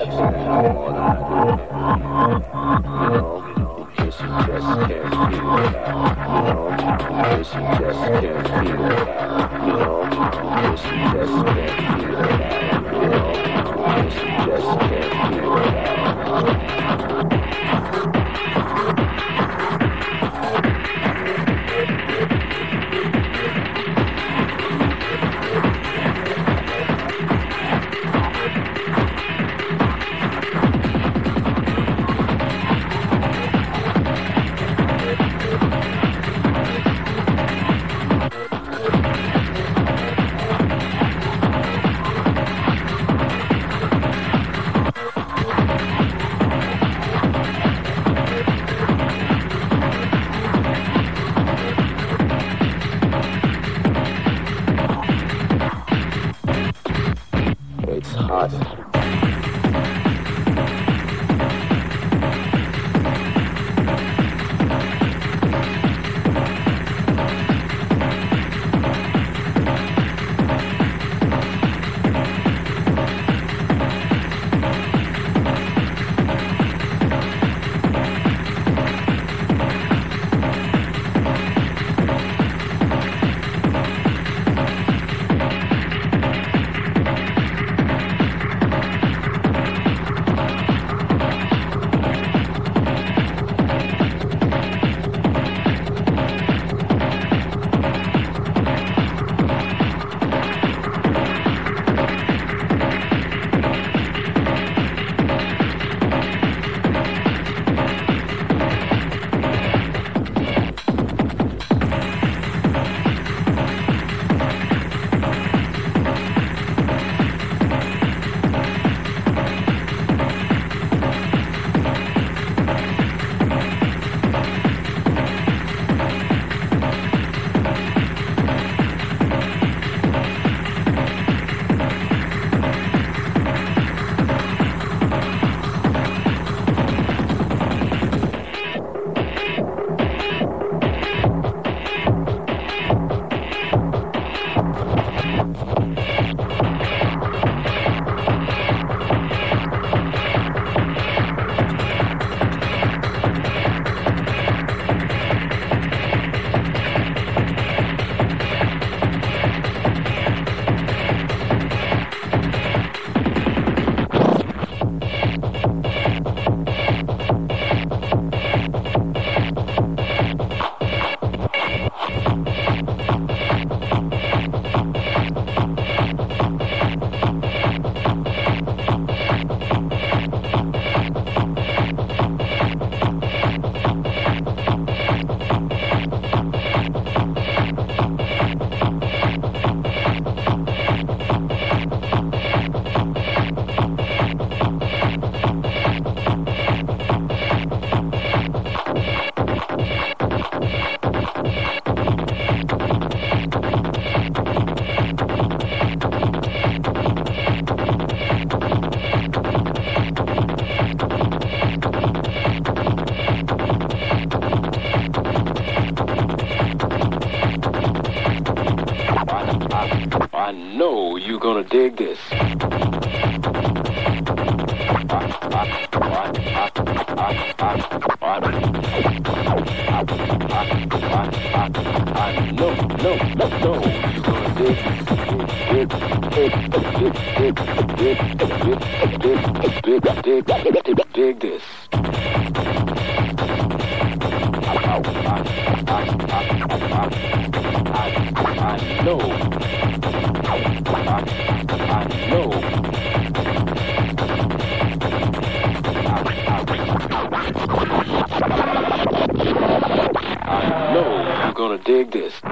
其实，沙漠的。You're gonna dig this. No, no, no, no. You're gonna dig, dig, dig this. I know. Gonna dig this.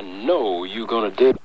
I know you're gonna do.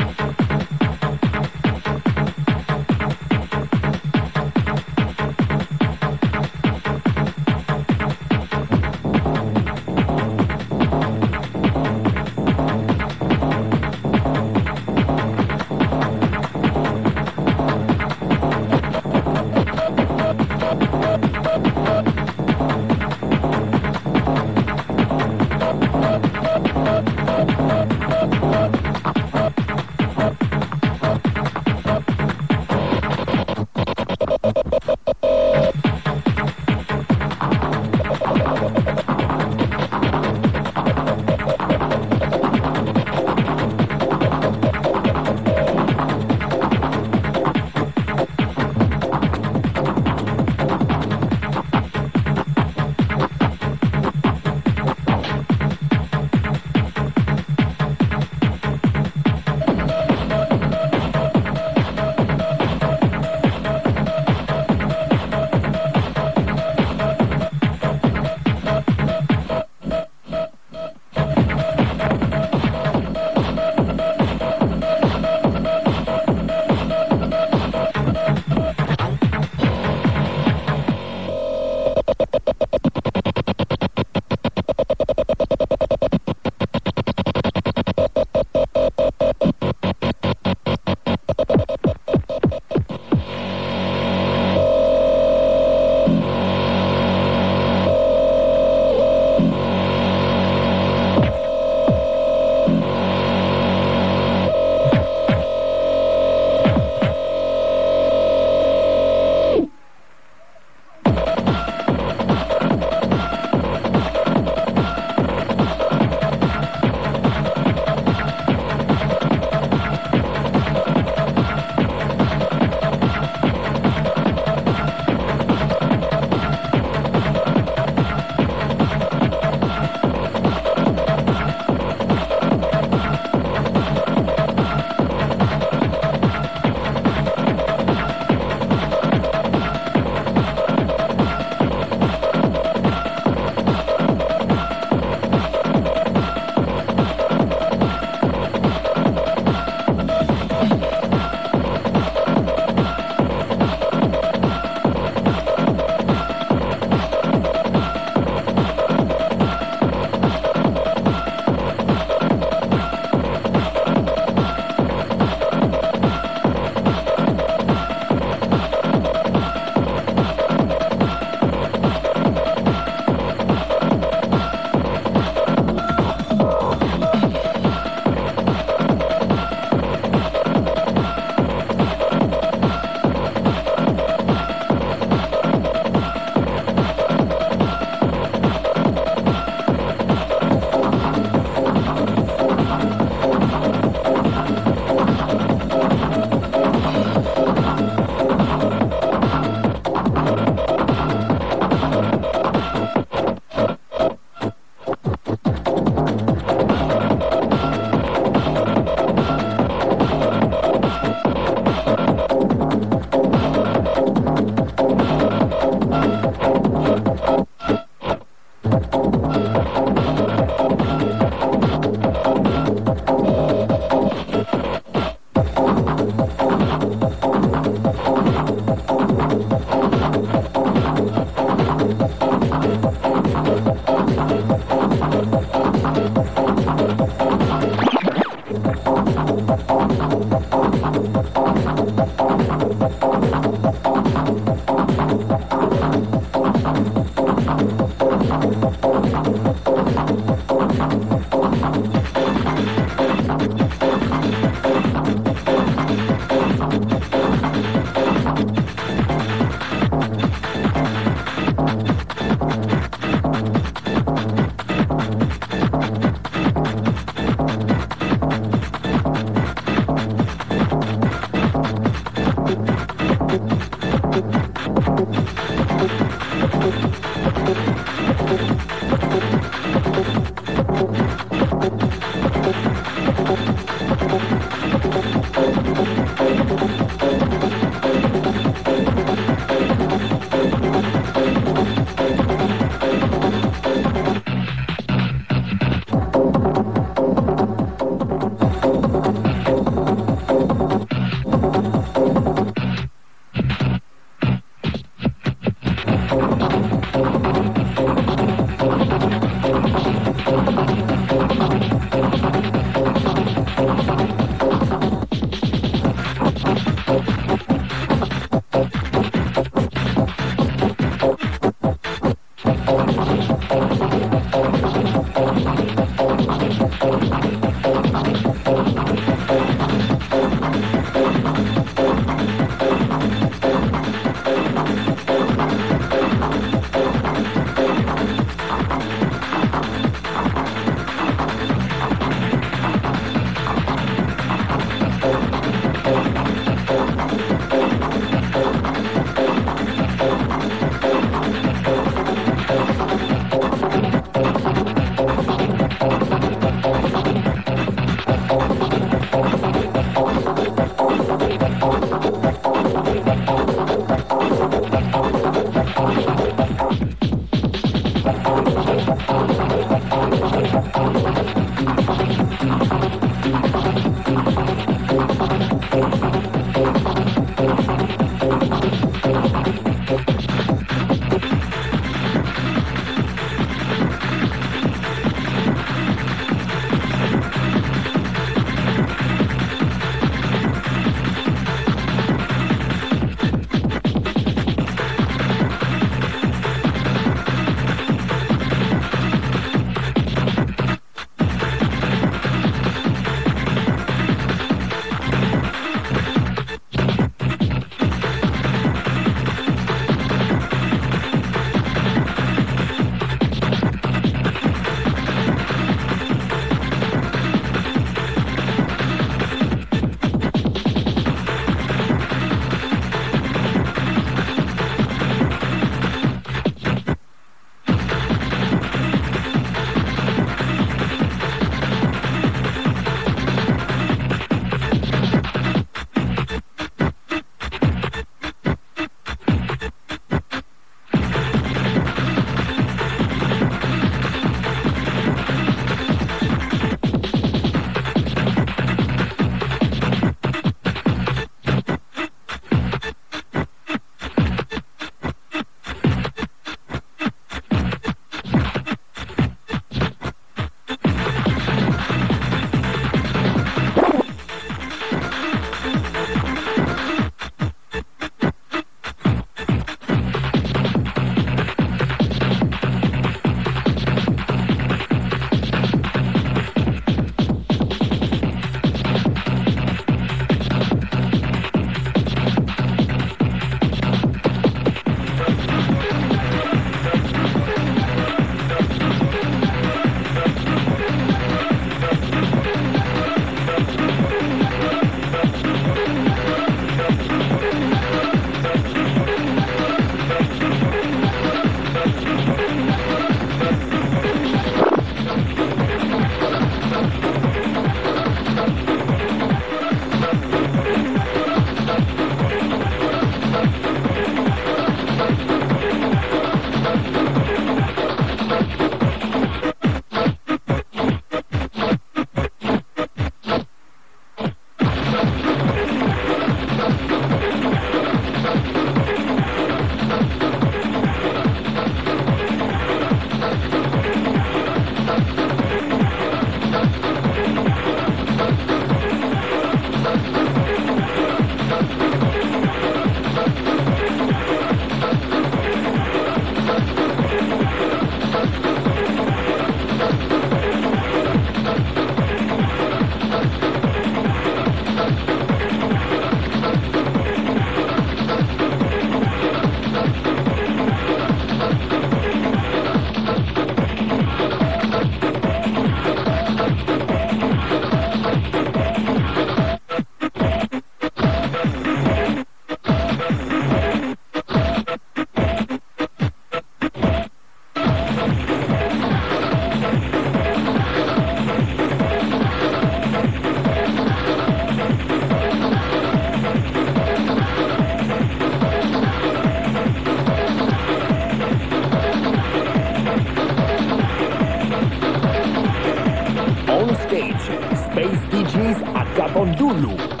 Capondulu.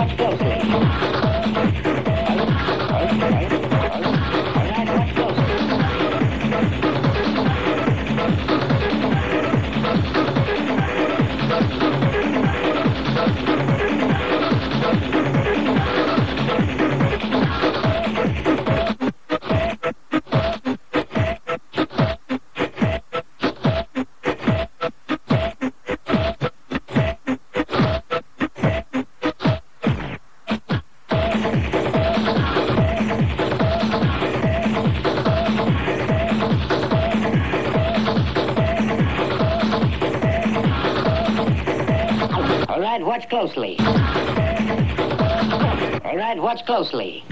Watch closely. Watch closely.